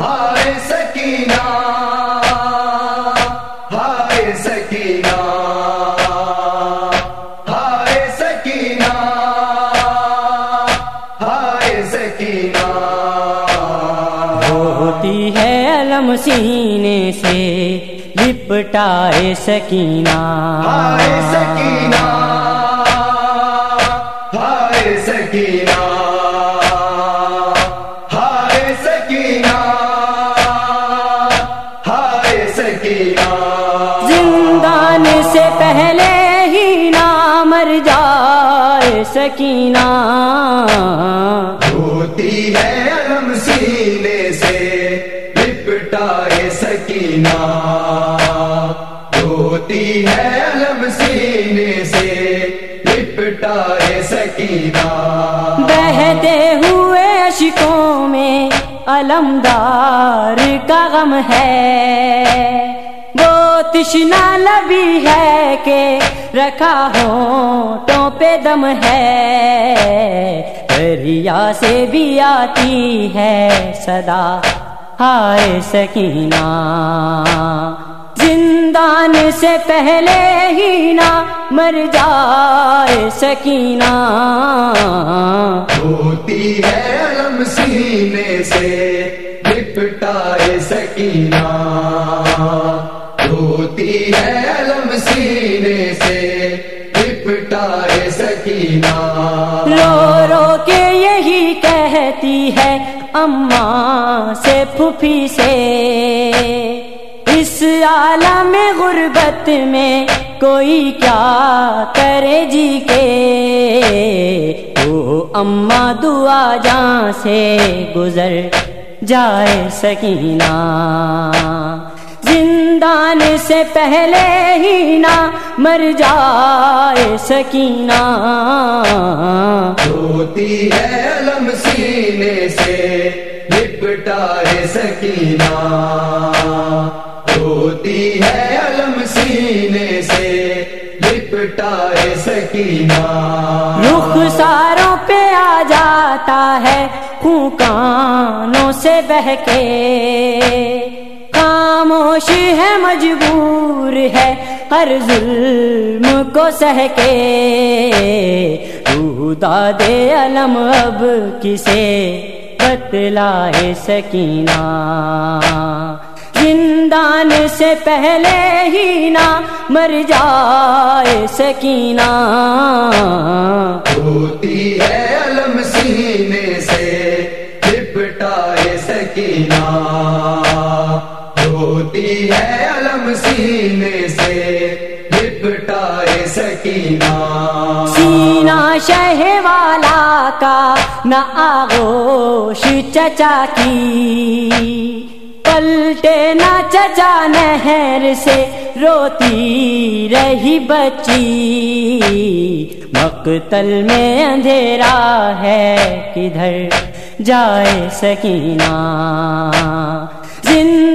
ہائے سکینہ ہائے سکینہ ہائے سکینہ ہائے سکینہ۔ ہوتی ہے علم سینے سے لپٹائے سکینہ۔ ہائے سکینہ ہائے سکینہ۔ سکینہ۔ ہوتی ہے علم سینے سے لپٹائے سکینہ۔ ہوتی ہے علم سینے سے لپٹائے سکینہ۔ بہتے ہوئے اشکوں میں علمدار کا غم ہے۔ وہ تشنا لبی ہے کہ رکھا ہو پہ دم ہے۔ دریا سے بھی آتی ہے صدا۔ ہائے سکینہ۔ زندان سے پہلے ہی نہ مر جائے سکینہ۔ ہوتی ہے علم سینے سے لپٹائے سکینہ۔ ہوتی ہے علم سینے سے سکینہ رو رو کے یہی کہتی ہے، اماں سے پھوپھی سے۔ اس عالم غربت میں کوئی کیا کرے جی کے؟ وہ اماں دعا جان سے گزر جائے سکینہ۔ زندان سے پہلے ہی نہ مر جائے سکینہ۔ ہوتی ہے علم سینے سے لپٹائے سکینہ۔ ہوتی ہے علم سینے سے لپٹائے سکینہ۔ رخ ساروں پہ آ جاتا ہے خون کانوں سے بہ کے خاموش ہے، مجبور ہے۔ ہر ظلم کو سہ کے تو داد علم اب کسے؟ بتلائے سکینہ۔ زندان سے پہلے ہی نہ مر جائے سکینہ۔ ہوتی ہے علم سینے سے۔ ہے علم سینے سے لپٹائے سکینہ۔ سینا شہ والا کا نہ آغوش چچا کی۔ پلٹے نہ چچا نہر سے روتی رہی بچی۔ مقتل میں اندھیرا ہے کدھر جائے سکینہ۔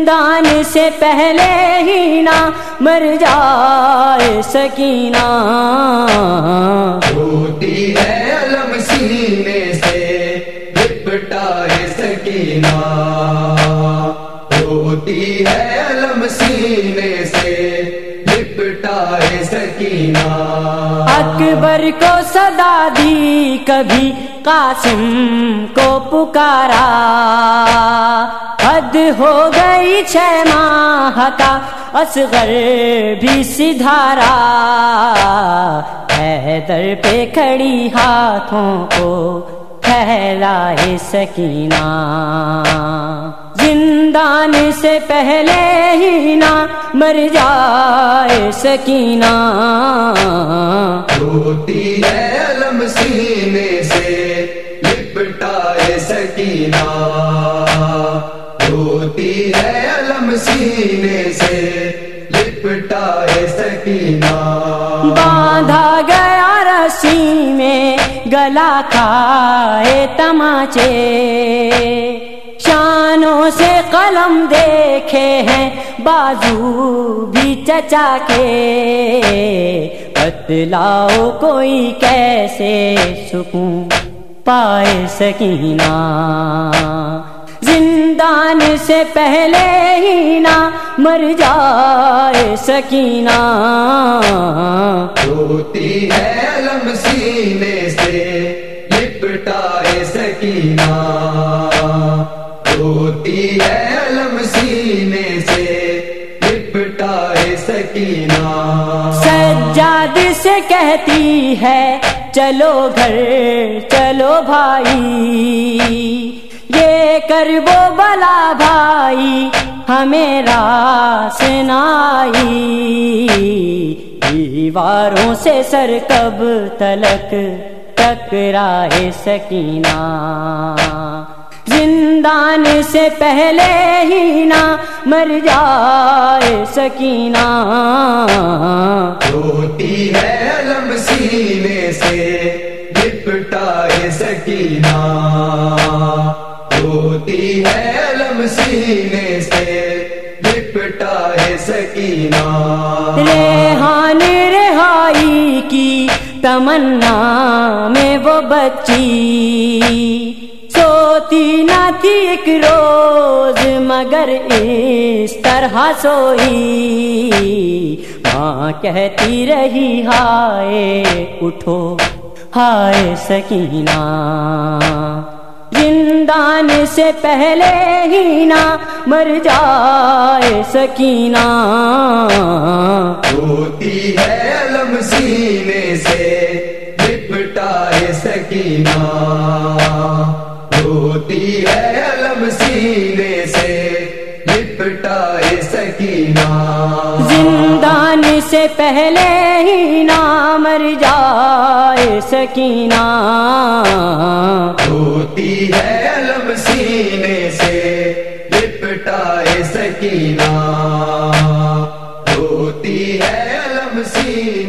زندان سے پہلے ہی نہ مر جائے سکینہ۔ ہوتی ہے علم سینے سے لپٹائے سکینہ۔ ہوتی ہے علم سینے سے لپٹائے سکینہ۔ اکبر کو صدا دی کبھی قاسم کو پکارا۔ حد ہو گئی چھ ماہ کا اصغر بھی سدھارا۔ حیدر پہ کھڑی ہاتھوں کو پھیلائے سکینہ۔ زندان سے پہلے ہی نہ مر جائے سکینہ۔ ہوتی ہے علم سینے سے لپٹائے سکینہ۔ ہوتی ہے علم سینے سے، لپٹائے سکینہ۔ باندھا گیا رسی میں گلا کھائے تماچے۔ شانوں سے قلم دیکھے ہیں، بازو بھی چچا کے بتلاؤ کوئی کیسے سکون پائے سکینہ۔ زندان سے پہلے ہی نہ مر جائے سکینہ۔ روتی ہے علم سینے سے لپٹائے سکینہ۔ روتی ہے علم سینے سے لپٹائے سکینہ۔ سجاد سے کہتی ہے چلو گھر چلو بھائی۔ کر وہ بلا بھائی ہمیں راس نائی۔ دیواروں سے سر کب تلک ٹکرائے سکینہ۔ زندان سے پہلے ہی نہ مر جائے سکینہ۔ روتی ہے علم سینے سے لپٹائے سکینہ۔ روتی ہے علم سینے سے، لپٹائے سکینہ۔ ریحان رہائی کی تمنا میں وہ بچی۔ سوتی نہ تھی ایک روز، مگر اس طرح سوئی۔ ماں کہتی رہی، ہائے، اٹھو، ہائے، سکینہ۔ زندان سے پہلے ہی نہ مر جائے سکینہ۔ روتی ہے علم سینے سے لپٹائے سکینہ۔ روتی ہے علم سینے سے لپٹائے سکینہ۔ زندان سے پہلے ہی نہ مر جائے سکینہ۔ ہوتی ہے علم سینے سے لپٹائے سکینہ۔ ہوتی ہے علم سینے